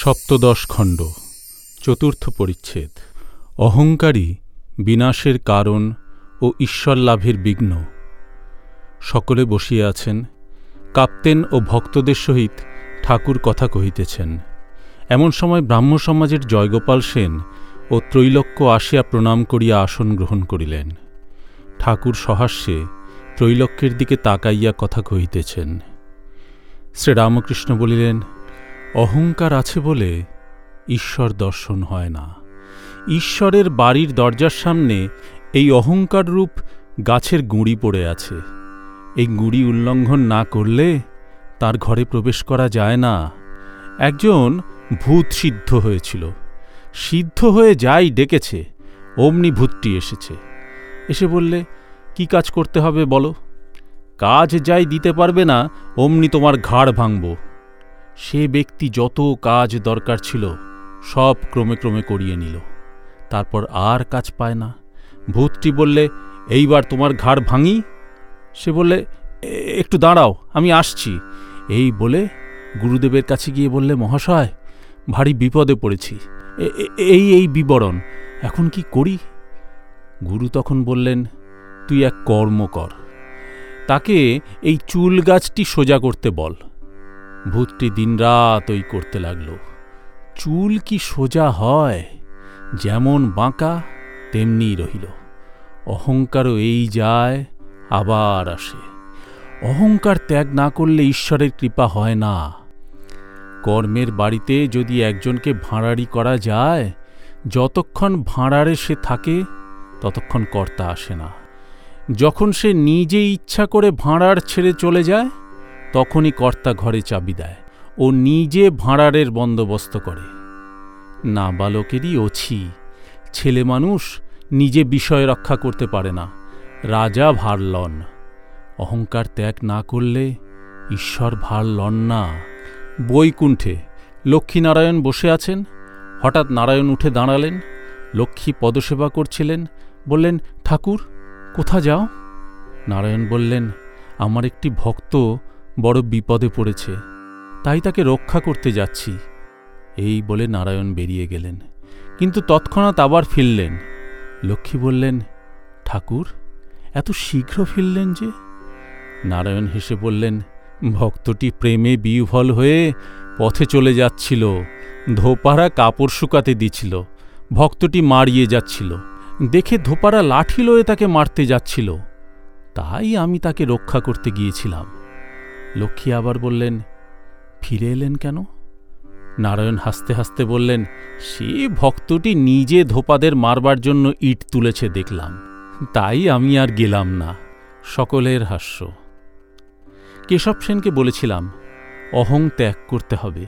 সপ্তদশ খণ্ড, চতুর্থ পরিচ্ছেদ। অহংকারী বিনাশের কারণ ও ঈশ্বর লাভের বিঘ্ন। সকলে বসিয়া আছেন, কাপ্তেন ও ভক্তদের সহিত ঠাকুর কথা কহিতেছেন। এমন সময় ব্রাহ্ম সমাজের জয়গোপাল সেন ও ত্রৈলোক্য আসিয়া প্রণাম করিয়া আসন গ্রহণ করিলেন। ঠাকুর সহাস্যে ত্রৈলোক্যের দিকে তাকাইয়া কথা কহিতেছেন। শ্রীরামকৃষ্ণ বলিলেন অহংকার আছে বলে ঈশ্বর দর্শন হয় না। ঈশ্বরের বাড়ির দরজার সামনে এই অহংকার রূপ গাছের গুঁড়ি পড়ে আছে। এই গুঁড়ি উল্লঙ্ঘন না করলে তার ঘরে প্রবেশ করা যায় না। একজন ভূত সিদ্ধ হয়েছিল। সিদ্ধ হয়ে যাই ডেকেছে। অমনি ভূতটি এসেছে। এসে বললে, কি কাজ করতে হবে বলো? কাজ যাই দিতে পারবে না, অমনি তোমার ঘাড় ভাঙব। সে ব্যক্তি যত কাজ দরকার ছিল, সব ক্রমে ক্রমে করিয়ে নিল। তারপর আর কাজ পায় না। ভূতটি বললে, এইবার তোমার ঘাড় ভাঙি? সে বললে একটু দাঁড়াও, আমি আসছি। এই বলে গুরুদেবের কাছে গিয়ে বললে, মহাশয়, ভারী বিপদে পড়েছি। এই এই বিবরণ, এখন কি করি? গুরু তখন বললেন, তুই এক কর্ম কর। তাকে এই চুল গাছটি সোজা করতে বল। ভূতটি দিনরাত ওই করতে লাগল। চুল কি সোজা হয়, যেমন বাঁকা তেমনিই রহিল। অহংকারও এই যায়, আবার আসে। অহংকার ত্যাগ না করলে ঈশ্বরের কৃপা হয় না। কর্মের বাড়িতে যদি একজনকে ভাঁড়ারি করা যায়, যতক্ষণ ভাঁড়ারে সে থাকে, ততক্ষণ কর্তা আসে না। যখন সে নিজে ইচ্ছা করে ভাঁড়ার ছেড়ে চলে যায় তখনই কর্তা ঘরে চাবি দেয় ও নিজে ভাঁড়ারের বন্দোবস্ত করে। না বালকেরই অছি ছেলে মানুষ নিজে বিষয় রক্ষা করতে পারে না। রাজা ভার লন। অহংকার ত্যাগ না করলে ঈশ্বর ভার লন না। বৈকুণ্ঠে লক্ষ্মীনারায়ণ বসে আছেন। হঠাৎ নারায়ণ উঠে দাঁড়ালেন। লক্ষ্মী পদসেবা করছিলেন। বললেন, ঠাকুর, কোথা যাও? নারায়ণ বললেন, আমার একটি ভক্ত বড় বিপদে পড়েছে, তাই তাকে রক্ষা করতে যাচ্ছি। এই বলে নারায়ণ বেরিয়ে গেলেন। কিন্তু তৎক্ষণাৎ আবার ফিরলেন। লক্ষ্মী বললেন, ঠাকুর, এত শীঘ্র ফিরলেন যে? নারায়ণ হেসে বললেন, ভক্তটি প্রেমে বিহ্বল হয়ে পথে চলে যাচ্ছিল, ধোপারা কাপড় শুকাতে দিছিল, ভক্তটি মারিয়ে যাচ্ছিল, দেখে ধোপারা লাঠি লয়ে তাকে মারতে যাচ্ছিল। তাই আমি তাকে রক্ষা করতে গিয়েছিলাম। লক্ষ্মী আবার বললেন, ফিরে এলেন কেন? নারায়ণ হাসতে হাসতে বললেন, সে ভক্তটি নিজে ধোপাদের মারবার জন্য ইট তুলেছে দেখলাম। তাই আমি আর গেলাম না। সকলের হাস্য। কেশব সেনকে বলেছিলাম, অহং ত্যাগ করতে হবে।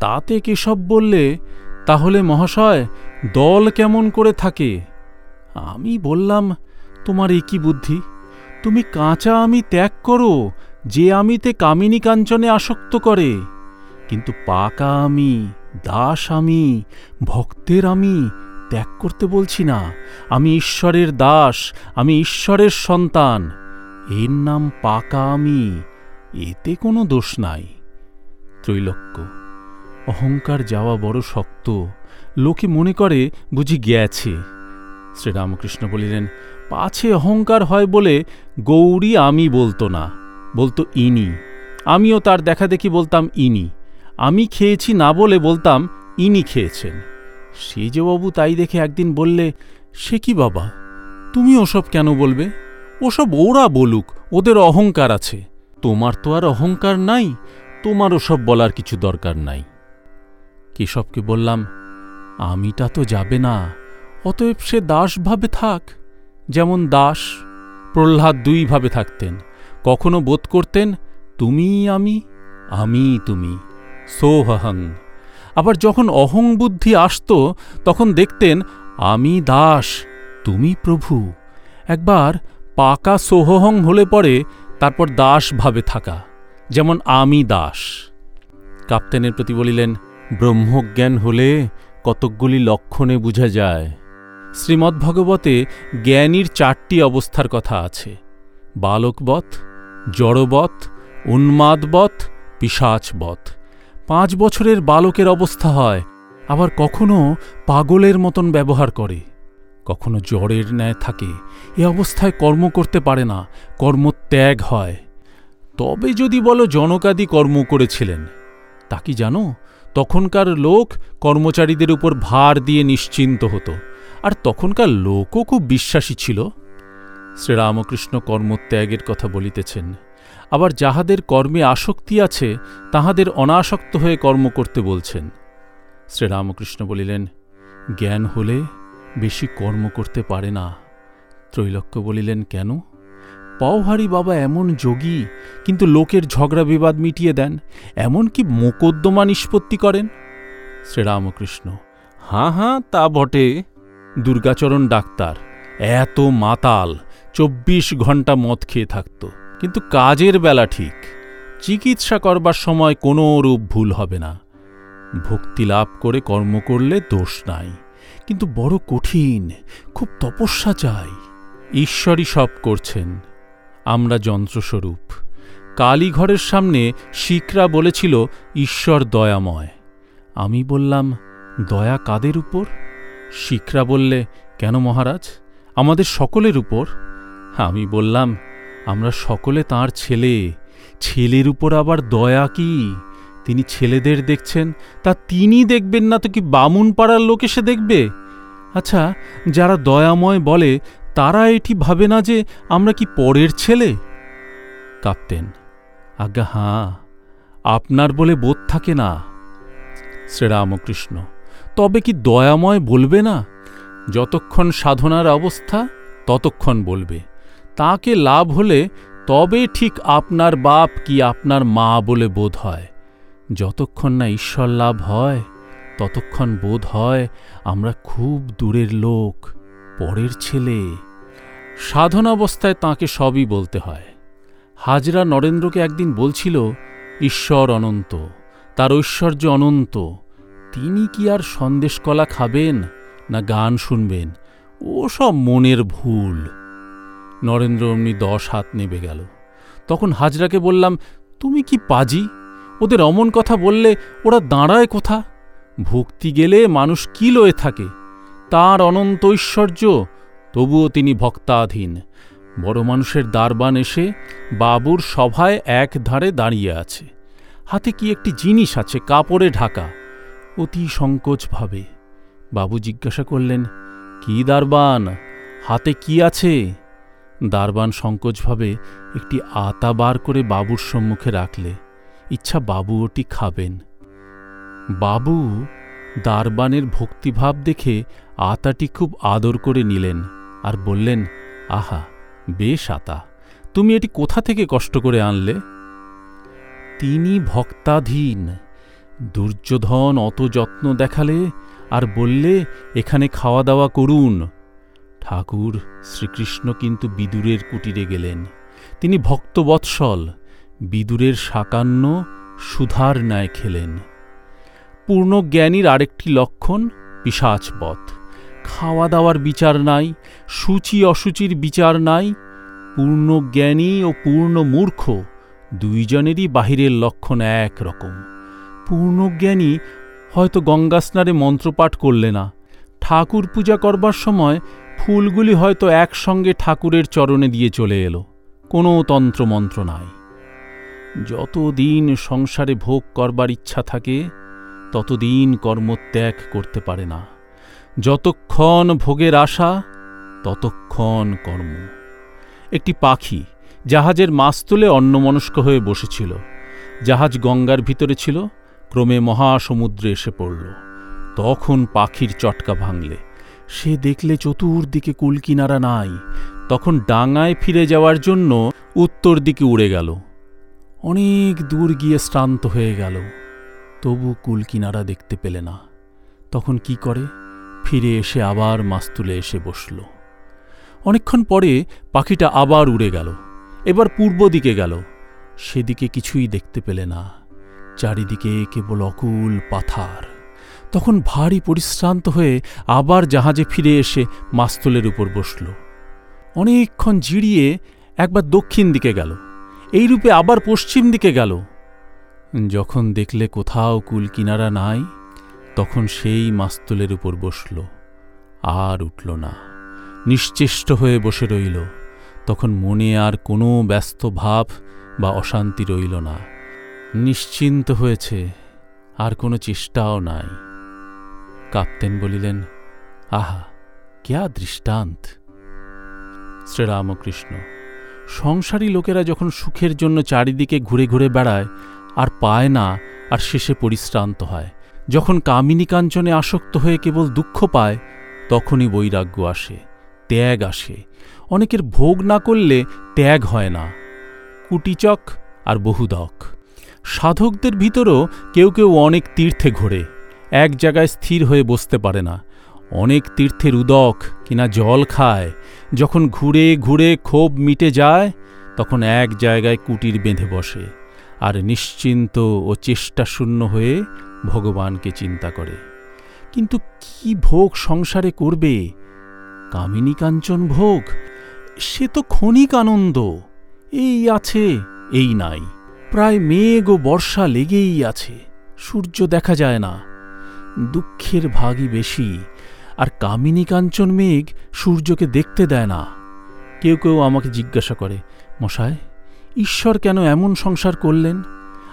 তাতে কেশব বললে, তাহলে মহাশয়, দল কেমন করে থাকে? আমি বললাম, তোমার একই বুদ্ধি? তুমি কাঁচা আমি ত্যাগ করো যে আমিতে কামিনী কাঞ্চনে আসক্ত করে, কিন্তু পাকা আমি, দাস আমি, ভক্তের আমি ত্যাগ করতে বলছি না। আমি ঈশ্বরের দাস, আমি ঈশ্বরের সন্তান। এর নাম পাকা আমি, এতে কোনো দোষ নাই। ত্রৈলোক্য, অহংকার যাওয়া বড় শক্ত। লোকে মনে করে, বুঝি গেছে। শ্রীরামকৃষ্ণ বলিলেন, পাছে অহংকার হয় বলে গৌরী আমি বলতো না। বলতো, ইনি। আমিও তার দেখা দেখি বলতাম, ইনি। আমি খেয়েছি না বলে বলতাম, ইনি খেয়েছেন। সেজবাবু তাই দেখে একদিন বললে, সে কি বাবা? তুমি ওসব কেন বলবে? ওসব ওরা বলুক, ওদের অহংকার আছে। তোমার তো আর অহংকার নাই, তোমার ওসব বলার কিছু দরকার নাই। কেশবকে বললাম, আমিটা তো যাবে না, অতএব সে দাসভাবে থাক। যেমন দাস, প্রহ্লাদ দুইভাবে থাকতেন। কখনো বোধ করতেন, তুমিই আমি আমি তুমি, সোহহং। আবার যখন অহং বুদ্ধি আসত, তখন দেখতেন, আমি দাস, তুমি প্রভু। একবার পাকা সোহহং হলে পরে তারপর দাস ভাবে থাকা, যেমন, আমি দাস। কাপ্তেনের প্রতি বলিলেন, ব্রহ্মজ্ঞান হলে কতকগুলি লক্ষণে বোঝা যায়। শ্রীমদ্ভগবতে জ্ঞানীর চারটি অবস্থার কথা আছে, বালকবৎ জড়বৎ, উন্মাদবৎ, পিশাচবৎ। পাঁচ বছরের বালকের অবস্থা হয়, আবার কখনো পাগলের মতন ব্যবহার করে। কখনো জ্বরের ন্যায় থাকে, এ অবস্থায় কর্ম করতে পারে না, কর্মত্যাগ হয়। তবে যদি বলো জনকাদি কর্ম করেছিলেন, তা কি জানো? তখনকার লোক কর্মচারীদের উপর ভার দিয়ে নিশ্চিন্ত হতো, আর তখনকার লোকও খুব বিশ্বাসী ছিল। শ্রীরামকৃষ্ণ কর্মত্যাগের কথা বলিতেছেন। আবার যাহাদের কর্মে আসক্তি আছে, তাহাদের অনাসক্ত হয়ে কর্ম করতে বলছেন। শ্রীরামকৃষ্ণ বলিলেন, জ্ঞান হলে বেশি কর্ম করতে পারে না। ত্রৈলক্য বলিলেন, কেন? পাওহারি বাবা এমন যোগী, কিন্তু লোকের ঝগড়া বিবাদ মিটিয়ে দেন। এমন কি মোকদ্দমা নিষ্পত্তি করেন? শ্রীরামকৃষ্ণ, হাঁ হাঁ, তা বটে। দুর্গাচরণ ডাক্তার, এত মাতাল। চব্বিশ ঘণ্টা মদ খেয়ে থাকত। কিন্তু কাজের বেলা ঠিক। চিকিৎসা করবার সময় কোনো রূপ ভুল হবে না। ভক্তি লাভ করে কর্ম করলে দোষ নাই। কিন্তু বড় কঠিন, খুব তপস্যা চাই। ঈশ্বরই সব করছেন। আমরা যন্ত্রস্বরূপ। কালীঘরের সামনে শিখরা বলেছিল, ঈশ্বর দয়াময়। আমি বললাম, দয়া কাদের উপর? শিখরা বললে, কেন মহারাজ? আমাদের সকলের উপর। আমি বললাম, আমরা সকলে তার ছেলে। ছেলের উপর আবার দয়া কি? তিনি ছেলেদের দেখছেন, তা তিনি দেখবেন না তো কি বামুন পাড়ার লোক এসে দেখবে? আচ্ছা যারা দয়াময় বলে, তারা এটি ভাবে না যে আমরা কি পরের ছেলে? কাঁপতেন, আজ্ঞা হাঁ, আপনার বলে বোধ থাকে না, শ্রীরামকৃষ্ণ। তবে কি দয়াময় বলবে না? যতক্ষণ সাধনার অবস্থা, ততক্ষণ বলবে। তাকে লাভ হলে তবে ঠিক আপনার বাপ কি আপনার মা বলে বোধ হয়। যতক্ষণ না ঈশ্বর লাভ হয়, ততক্ষণ বোধ হয় আমরা খুব দূরের লোক, পরের ছেলে। সাধনাবস্থায় তাকে সবই বলতে হয়। হাজরা নরেন্দ্রকে একদিন বলছিল, ঈশ্বর অনন্ত, তার ঐশ্বর্য অনন্ত, তিনি কি আর সন্দেশকলা খাবেন না গান শুনবেন? ও সব মনের ভুল। নরেন্দ্র অমনি দশ হাত নেবে গেল। তখন হাজরাকে বললাম, তুমি কি পাজি? ওদের অমন কথা বললে ওরা দাঁড়ায় কোথা? ভক্তি গেলে মানুষ কি লয়ে থাকে? তার অনন্ত ঐশ্বর্য, তবুও তিনি ভক্তাধীন। বড় মানুষের দারবান এসে বাবুর সভায় এক ধারে দাঁড়িয়ে আছে। হাতে কি একটি জিনিস আছে, কাপড়ে ঢাকা। অতি সংকোচ ভাবে। বাবু জিজ্ঞাসা করলেন, কি দারবান? হাতে কি আছে? দারবান সংকোচভাবে একটি আতা বার করে বাবুর সম্মুখে রাখলে, ইচ্ছা বাবু ওটি খাবেন। বাবু দারবানের ভক্তিভাব দেখে আতাটি খুব আদর করে নিলেন আর বললেন, আহা, বেশ আতা, তুমি এটি কোথা থেকে কষ্ট করে আনলে? তিনি ভক্তাধীন, দুর্যোধন অত যত্ন দেখালে আর বললে, এখানে খাওয়া দাওয়া করুন ঠাকুর শ্রীকৃষ্ণ কিন্তু বিদুরের কুটিরে গেলেন। তিনি ভক্তবৎসল, বিদুরের সাকান্ন, সুধার ন্যায় খেলেন। পূর্ণ জ্ঞানীর আরেকটি লক্ষণ পিসাচবধ খাওয়া দাওয়ার বিচার নাই সূচি অসুচির বিচার নাই পূর্ণ জ্ঞানী ও পূর্ণ মূর্খ দুইজনেরই বাহিরের লক্ষণ এক রকম। পূর্ণজ্ঞানী হয়তো গঙ্গা স্নানে মন্ত্রপাঠ করলে না। ঠাকুর পূজা করবার সময় ফুলগুলি হয়তো একসঙ্গে ঠাকুরের চরণে দিয়ে চলে এলো। কোনো তন্ত্রমন্ত্র নাই। যতদিন সংসারে ভোগ করবার ইচ্ছা থাকে, ততদিন কর্মত্যাগ করতে পারে না। যতক্ষণ ভোগের আশা, ততক্ষণ কর্ম। একটি পাখি জাহাজের মাস্তুলে অন্যমনস্ক হয়ে বসেছিল। জাহাজ গঙ্গার ভিতরে ছিল, ক্রমে মহাসমুদ্রে এসে পড়ল। তখন পাখির চটকা ভাঙলে। সে দেখলে চতুর্দিকে কুলকিনারা নাই। তখন ডাঙায় ফিরে যাওয়ার জন্য উত্তর দিকে উড়ে গেল। অনেক দূর গিয়ে শ্রান্ত হয়ে গেল। তবু কুলকিনারা দেখতে পেলে না। তখন কি করে? ফিরে এসে আবার মাস্তুলে এসে বসল। অনেকক্ষণ পরে পাখিটা আবার উড়ে গেল। এবার পূর্ব দিকে গেল। সেদিকে কিছুই দেখতে পেলে না। চারিদিকে কেবল অকুল পাথার। তখন ভারী পরিশ্রান্ত হয়ে আবার জাহাজে ফিরে এসে মাস্তুলের উপর বসল। অনেকক্ষণ জিরিয়ে একবার দক্ষিণ দিকে গেল এইরূপে আবার পশ্চিম দিকে গেল। যখন দেখলে কোথাও কুল কিনারা নাই, তখন সেই মাস্তুলের উপর বসল, আর উঠল না। নিশ্চেষ্ট হয়ে বসে রইল, তখন মনে আর কোনো ব্যস্ত ভাব বা অশান্তি রইল না। নিশ্চিন্ত হয়েছে, আর কোনো চেষ্টাও নাই। কাপ্তেন বলিলেন, আহা, কেয়া দৃষ্টান্ত? শ্রীরামকৃষ্ণ, সংসারী লোকেরা যখন সুখের জন্য চারিদিকে ঘুরে ঘুরে বেড়ায়, আর পায় না, আর শেষে পরিশ্রান্ত হয়, যখন কামিনী কাঞ্চনে আসক্ত হয়ে কেবল দুঃখ পায়, তখনই বৈরাগ্য আসে, ত্যাগ আসে, অনেকের ভোগ না করলে ত্যাগ হয় না, কুটিচক আর বহুদক, সাধকদের ভিতরও কেউ কেউ অনেক তীর্থে ঘোরে। এক জায়গায় স্থির হয়ে বসতে পারে না। অনেক তীর্থের উদক কিনা জল খায়। যখন ঘুরে ঘুরে ক্ষোভ মিটে যায়, তখন এক জায়গায় কুটির বেঁধে বসে আর নিশ্চিন্ত ও চেষ্টা শূন্য হয়ে ভগবানকে চিন্তা করে। কিন্তু কি ভোগ সংসারে করবে? কামিনী কাঞ্চন ভোগ? সে তো ক্ষণিক আনন্দ। এই আছে, এই নাই। প্রায় মেঘ ও বর্ষা লেগেই আছে। সূর্য দেখা যায় না। দুঃখের ভাগই বেশি, আর কামিনী কাঞ্চন মেঘ সূর্যকে দেখতে দেয় না। কেউ কেউ আমাকে জিজ্ঞাসা করে মশায় ঈশ্বর কেন এমন সংসার করলেন?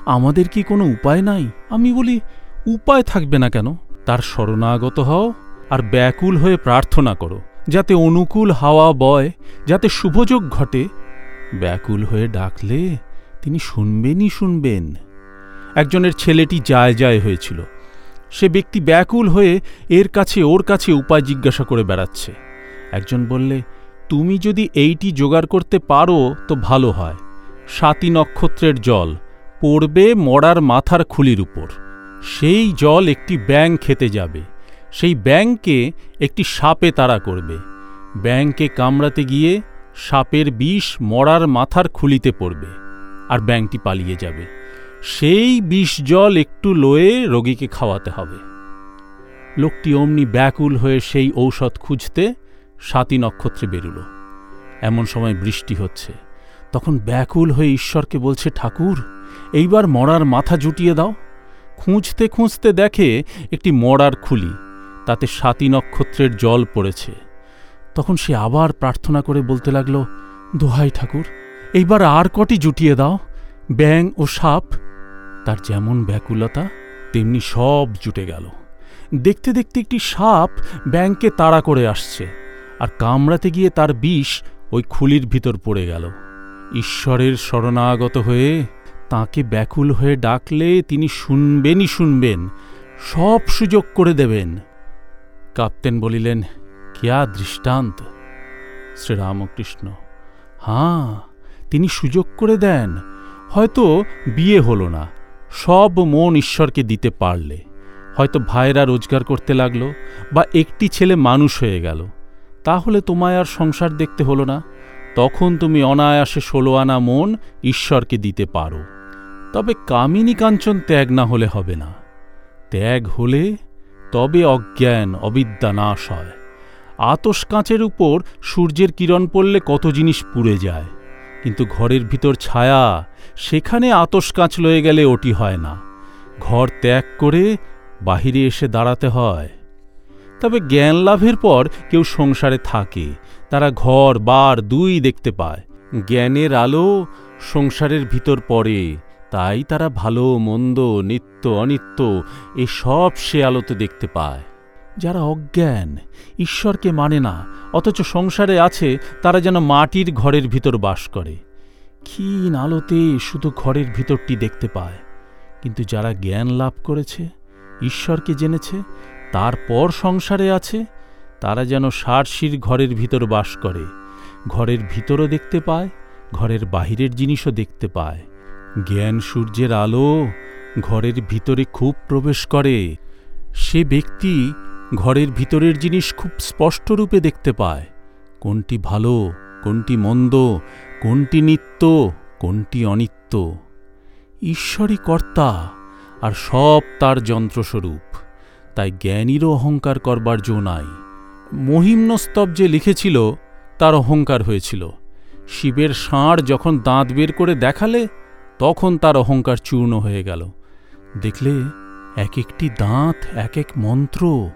আমাদের কি কোনো উপায় নাই? আমি বলি, উপায় থাকবে না কেন? তার শরণাগত হও আর ব্যাকুল হয়ে প্রার্থনা করো, যাতে অনুকূল হাওয়া বয়, যাতে শুভযোগ ঘটে। ব্যাকুল হয়ে ডাকলে তিনি শুনবেনই শুনবেন। একজনের ছেলেটি যায় যায় হয়েছিল। সে ব্যক্তি ব্যাকুল হয়ে এর কাছে ওর কাছে উপায় জিজ্ঞাসা করে বেড়াচ্ছে। একজন বললে, তুমি যদি এইটি জোগাড় করতে পারো তো ভালো হয়। সাতী নক্ষত্রের জল পড়বে মরার মাথার খুলির উপর। সেই জল একটি ব্যাং খেতে যাবে। সেই ব্যাংকে একটি সাপে তাড়া করবে। ব্যাংকে কামড়াতে গিয়ে সাপের বিষ মরার মাথার খুলিতে পড়বে। আর ব্যাংকটি পালিয়ে যাবে। সেই বিষ জল একটু লয়ে রোগীকে খাওয়াতে হবে। লোকটি অমনি ব্যাকুল হয়ে সেই ঔষধ খুঁজতে সাতী নক্ষত্রে বেরুল। এমন সময় বৃষ্টি হচ্ছে। তখন ব্যাকুল হয়ে ঈশ্বরকে বলছে, ঠাকুর, এইবার মরার মাথা জুটিয়ে দাও। খুঁজতে খুঁজতে দেখে একটি মরার খুলি, তাতে সাতী নক্ষত্রের জল পড়েছে। তখন সে আবার প্রার্থনা করে বলতে লাগল, দোহাই ঠাকুর, এইবার আর কটি জুটিয়ে দাও ব্যাং ও সাপ তার যেমন ব্যাকুলতা, তেমনি সব জুটে গেল। দেখতে দেখতে একটি সাপ ব্যাংকে তাড়া করে আসছে আর কামড়াতে গিয়ে তার বিষ ওই খুলির ভিতর পড়ে গেল। ঈশ্বরের শরণাগত হয়ে তাকে ব্যাকুল হয়ে ডাকলে তিনি শুনবেনই শুনবেন, সব সুযোগ করে দেবেন। কাপ্তেন বলিলেন, কেয়া দৃষ্টান্ত? শ্রীরামকৃষ্ণ, হাঁ, তিনি সুযোগ করে দেন। হয়তো বিয়ে হলো না। সব মন ঈশ্বরকে দিতে পারলে। হয়তো ভাইরা রোজগার করতে লাগল বা একটি ছেলে মানুষ হয়ে গেল। তাহলে তোমায় আর সংসার দেখতে হলো না। তখন তুমি অনায়াসে ষোলো আনা মন ঈশ্বরকে দিতে পারো। তবে কামিনী কাঞ্চন ত্যাগ না হলে হবে না। ত্যাগ হলে তবে অজ্ঞান, অবিদ্যা নাশ হয়। আতস কাঁচের উপর সূর্যের কিরণ পড়লে কত জিনিস পুড়ে যায়। কিন্তু ঘরের ভিতর ছায়া সেখানে আতস কাঁচ লয়ে গেলে ওটি হয় না। ঘর ত্যাগ করে বাহিরে এসে দাঁড়াতে হয়। তবে জ্ঞান লাভের পর কেউ সংসারে থাকে, তারা ঘর, বার, দুই দেখতে পায়। জ্ঞানের আলো সংসারের ভিতর পড়ে, তাই তারা ভালো, মন্দ, নিত্য, অনিত্য, এসব সে আলোতে দেখতে পায়। যারা অজ্ঞান, ঈশ্বরকে মানে না, অথচ সংসারে আছে, তারা যেন মাটির ঘরের ভিতর বাস করে। ক্ষীণ আলোতে শুধু ঘরের ভিতরটি দেখতে পায়। কিন্তু যারা জ্ঞান লাভ করেছে, ঈশ্বরকে জেনেছে, তারপর সংসারে আছে, তারা যেন সারশির ঘরের ভিতর বাস করে। ঘরের ভিতরও দেখতে পায়, ঘরের বাহিরের জিনিসও দেখতে পায়। জ্ঞান সূর্যের আলো ঘরের ভিতরে খুব প্রবেশ করে। সে ব্যক্তি ঘরের ভিতরের জিনিস খুব স্পষ্টরূপে দেখতে পায়। কোনটি ভালো কোনটি মন্দ, কোনটি নিত্য, কোনটি অনিত্য। ঈশ্বরই কর্তা আর সব তার যন্ত্রস্বরূপ। তাই জ্ঞানীরও অহংকার করবার জো নাই। মহিম্নস্তব যে লিখেছিল, তার অহংকার হয়েছিল। শিবের ষাঁড় যখন দাঁত বের করে দেখালে, তখন তার অহংকার চূর্ণ হয়ে গেল। দেখলে এক একটি দাঁত, এক এক মন্ত্র।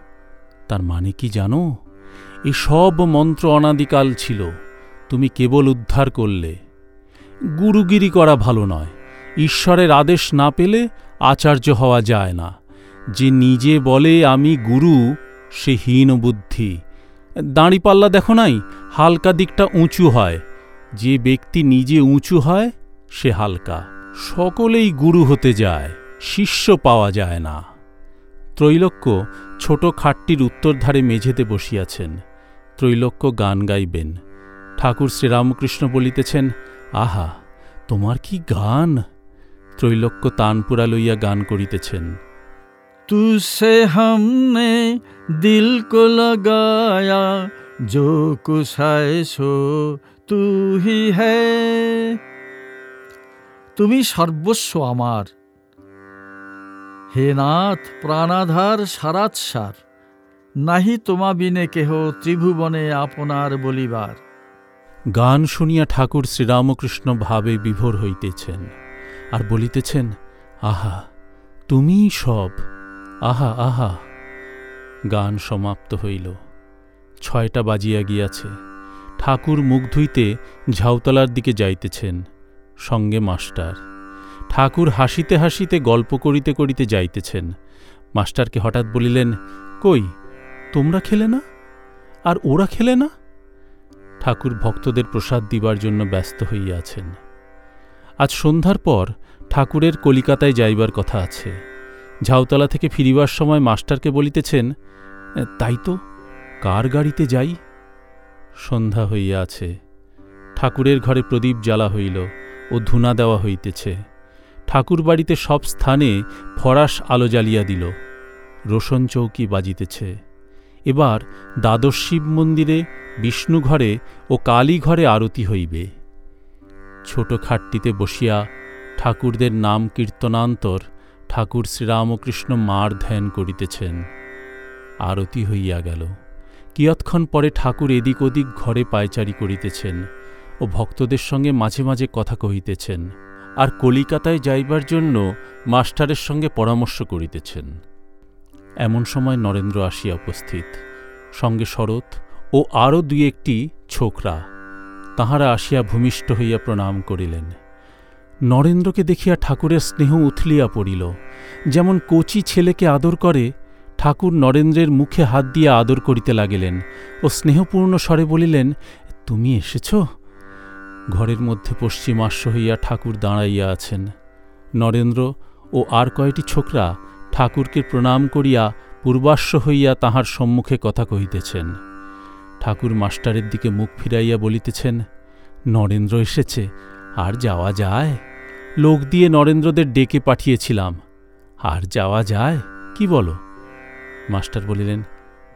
তার মানে কি জানো? এসব মন্ত্র অনাদিকাল ছিল। তুমি কেবল উদ্ধার করলে। গুরুগিরি করা ভালো নয়। ঈশ্বরের আদেশ না পেলে আচার্য হওয়া যায় না। যে নিজে বলে, আমি গুরু সে হীন বুদ্ধি। দাঁড়িপাল্লা দেখো নাই, হালকা দিকটা উঁচু হয়। যে ব্যক্তি নিজে উঁচু হয়, সে হালকা। সকলেই গুরু হতে যায়, শিষ্য পাওয়া যায় না। ত্রৈলোক্য ছোট খাটটির উত্তরধারে মেঝেতে বসিয়াছেন। ত্রৈলোক্য গান গাইবেন। ঠাকুর শ্রীরামকৃষ্ণ বলিতেছেন, আহা, তোমার কি গান? ত্রৈলোক্য তানপুরা লইয়া গান করিতেছেন। তুসে হামনে দিল কো লগায়া, জো কুসায় সো তুহি হে। তুমি সর্বস্ব আমার। হে নাথ প্রাণাধার সারাৎসার, নাহি তোমা বিনে কেহ ত্রিভুবনে আপনার বলিবার। গান শুনিয়া ঠাকুর শ্রীরামকৃষ্ণ ভাবে বিভোর হইতেছেন। আর বলিতেছেন, আহা, তুমিই সব। আহা আহা। গান সমাপ্ত হইল। ছয়টা বাজিয়া গিয়াছে। ঠাকুর মুখ ধুইতে ঝাউতলার দিকে যাইতেছেন, সঙ্গে মাস্টার। ঠাকুর হাসিতে হাসিতে গল্প করিতে করিতে যাইতেছেন। মাস্টারকে হঠাৎ বলিলেন, কই, তোমরা খেলে না? আর ওরা খেলে না? ঠাকুর ভক্তদের প্রসাদ দিবার জন্য ব্যস্ত হইয়াছেন। আজ সন্ধ্যার পর ঠাকুরের কলিকাতায় যাইবার কথা আছে। ঝাউতলা থেকে ফিরিবার সময় মাস্টারকে বলিতেছেন, তাই তো, কার গাড়িতে যাই? সন্ধ্যা হইয়া আছে ঠাকুরের ঘরে প্রদীপ জ্বালা হইল ও ধুনা দেওয়া হইতেছে। ঠাকুর বাড়িতে সব স্থানে ফরাস আলো জ্বালিয়া দিল। রোশন চৌকি বাজিতেছে। এবার দ্বাদশ শিব মন্দিরে বিষ্ণুঘরে ও কালীঘরে আরতি হইবে। ছোট খাটটিতে বসিয়া ঠাকুরদের নাম কীর্তনান্তর ঠাকুর শ্রীরামকৃষ্ণ মার ধ্যান করিতেছেন। আরতি হইয়া গেল। কিয়ৎক্ষণ পরে ঠাকুর এদিক ওদিক ঘরে পায়চারি করিতেছেন ও ভক্তদের সঙ্গে মাঝে মাঝে কথা কহিতেছেন, আর কলিকাতায় যাইবার জন্য মাস্টারের সঙ্গে পরামর্শ করিতেছেন। এমন সময় নরেন্দ্র আসিয়া উপস্থিত। সঙ্গে শরৎ ও আরও দুই একটি ছোকরা তাহারা আসিয়া ভূমিষ্ঠ হইয়া প্রণাম করিলেন। নরেন্দ্রকে দেখিয়া ঠাকুরের স্নেহ উথলিয়া পড়িল। যেমন কচি ছেলেকে আদর করে, ঠাকুর নরেন্দ্রের মুখে হাত দিয়ে আদর করিতে লাগিলেন ও স্নেহপূর্ণ স্বরে বলিলেন, তুমি এসেছ? ঘরের মধ্যে পশ্চিমাশ্য হইয়া ঠাকুর দাঁড়াইয়া আছেন। নরেন্দ্র ও আর কয়টি ছোকরা ঠাকুরকে প্রণাম করিয়া পূর্বাশ্ব হইয়া তাহার সম্মুখে কথা কহিতেছেন। ঠাকুর মাস্টারের দিকে মুখ ফিরাইয়া বলিতেছেন, নরেন্দ্র এসেছে, আর যাওয়া যায়? লোক দিয়ে নরেন্দ্রদের ডেকে পাঠিয়েছিলাম, আর যাওয়া যায়? কি বলো? মাস্টার বলিলেন,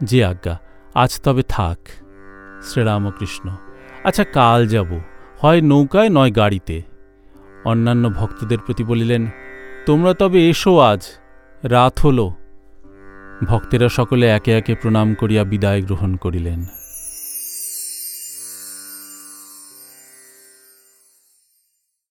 যে আজ্ঞা, আজ তবে থাক। শ্রীরামকৃষ্ণ আচ্ছা কাল যাব, হয় নৌকায় নয় গাড়িতে। অন্যান্য ভক্তদের প্রতি বলিলেন, তোমরা তবে এসো আজ রাত হল। ভক্তেরা সকলে একে একে প্রণাম করিয়া বিদায় গ্রহণ করিলেন।